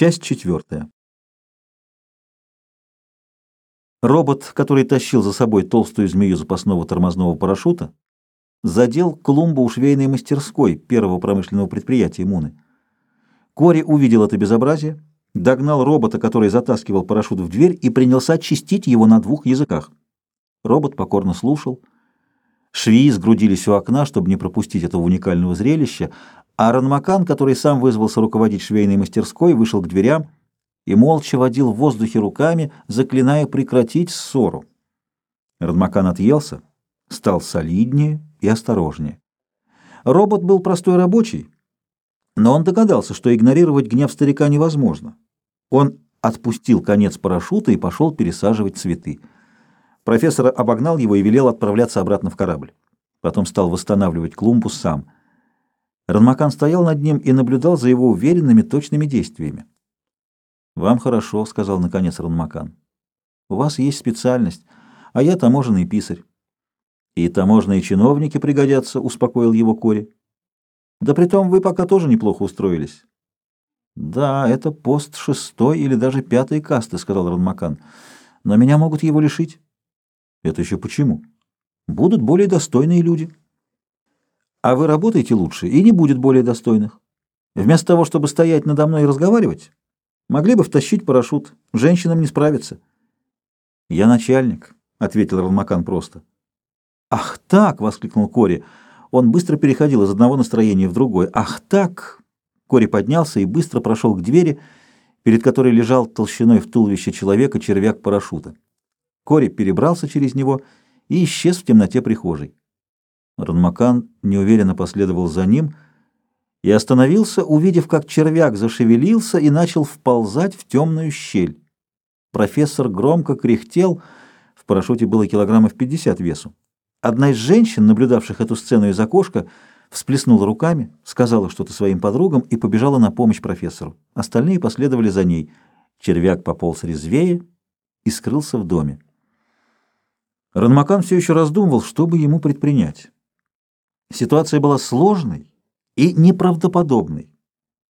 Часть четвертая. Робот, который тащил за собой толстую змею запасного тормозного парашюта, задел клумбу у швейной мастерской первого промышленного предприятия Муны. Кори увидел это безобразие, догнал робота, который затаскивал парашют в дверь, и принялся чистить его на двух языках. Робот покорно слушал. Швеи сгрудились у окна, чтобы не пропустить этого уникального зрелища, а Ранмакан, который сам вызвался руководить швейной мастерской, вышел к дверям и молча водил в воздухе руками, заклиная прекратить ссору. Ранмакан отъелся, стал солиднее и осторожнее. Робот был простой рабочий, но он догадался, что игнорировать гнев старика невозможно. Он отпустил конец парашюта и пошел пересаживать цветы. Профессор обогнал его и велел отправляться обратно в корабль. Потом стал восстанавливать клумбу сам — Ранмакан стоял над ним и наблюдал за его уверенными, точными действиями. «Вам хорошо», — сказал наконец Ранмакан. «У вас есть специальность, а я таможенный писарь». «И таможенные чиновники пригодятся», — успокоил его Кори. «Да притом вы пока тоже неплохо устроились». «Да, это пост шестой или даже пятой касты», — сказал Ранмакан. «Но меня могут его лишить». «Это еще почему?» «Будут более достойные люди». А вы работаете лучше, и не будет более достойных. Вместо того, чтобы стоять надо мной и разговаривать, могли бы втащить парашют. Женщинам не справиться. Я начальник, — ответил Равмакан просто. Ах так! — воскликнул Кори. Он быстро переходил из одного настроения в другое. Ах так! Кори поднялся и быстро прошел к двери, перед которой лежал толщиной в туловище человека червяк парашюта. Кори перебрался через него и исчез в темноте прихожей. Ранмакан неуверенно последовал за ним и остановился, увидев, как червяк зашевелился и начал вползать в темную щель. Профессор громко кряхтел, в парашюте было килограммов 50 весу. Одна из женщин, наблюдавших эту сцену из окошка, всплеснула руками, сказала что-то своим подругам и побежала на помощь профессору. Остальные последовали за ней. Червяк пополз резвее и скрылся в доме. Ранмакан все еще раздумывал, что бы ему предпринять. Ситуация была сложной и неправдоподобной.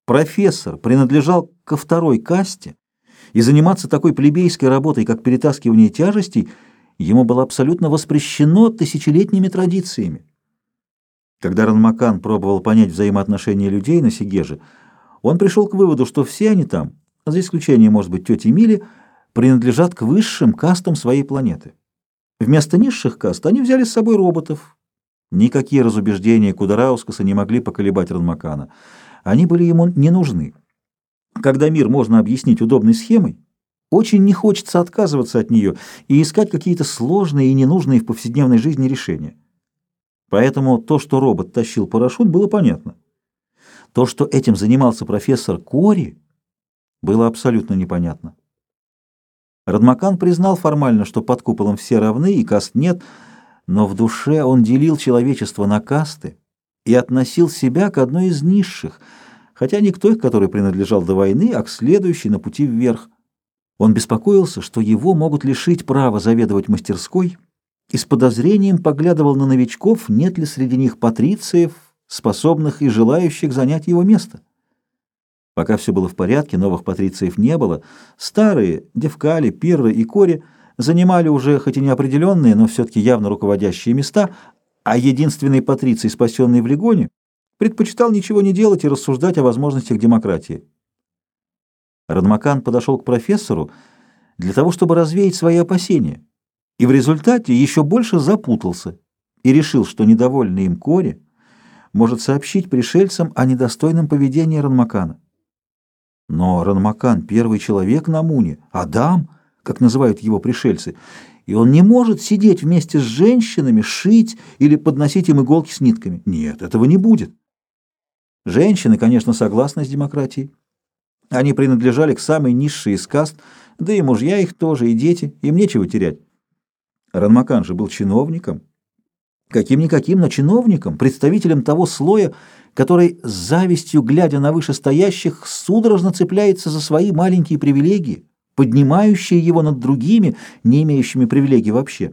Профессор принадлежал ко второй касте, и заниматься такой плебейской работой, как перетаскивание тяжестей, ему было абсолютно воспрещено тысячелетними традициями. Когда Ранмакан пробовал понять взаимоотношения людей на Сигеже, он пришел к выводу, что все они там, за исключением, может быть, тети Мили, принадлежат к высшим кастам своей планеты. Вместо низших каст они взяли с собой роботов, Никакие разубеждения Кудараускаса не могли поколебать Ранмакана. Они были ему не нужны. Когда мир можно объяснить удобной схемой, очень не хочется отказываться от нее и искать какие-то сложные и ненужные в повседневной жизни решения. Поэтому то, что робот тащил парашют, было понятно. То, что этим занимался профессор Кори, было абсолютно непонятно. Радмакан признал формально, что под куполом все равны и каст нет – но в душе он делил человечество на касты и относил себя к одной из низших, хотя не к той, которой принадлежал до войны, а к следующей на пути вверх. Он беспокоился, что его могут лишить права заведовать мастерской, и с подозрением поглядывал на новичков, нет ли среди них патрициев, способных и желающих занять его место. Пока все было в порядке, новых патрициев не было, старые, Девкали, Пирры и Кори – занимали уже хоть и неопределенные, но все-таки явно руководящие места, а единственный патриций, спасенный в Легоне, предпочитал ничего не делать и рассуждать о возможностях демократии. Радмакан подошел к профессору для того, чтобы развеять свои опасения, и в результате еще больше запутался и решил, что недовольный им Кори может сообщить пришельцам о недостойном поведении Ранмакана. Но Ранмакан — первый человек на Муне, Адам — как называют его пришельцы, и он не может сидеть вместе с женщинами, шить или подносить им иголки с нитками. Нет, этого не будет. Женщины, конечно, согласны с демократией. Они принадлежали к самой низшей из каст, да и мужья их тоже, и дети, им нечего терять. Ранмакан же был чиновником, каким-никаким, но чиновником, представителем того слоя, который с завистью, глядя на вышестоящих, судорожно цепляется за свои маленькие привилегии поднимающее его над другими, не имеющими привилегий вообще.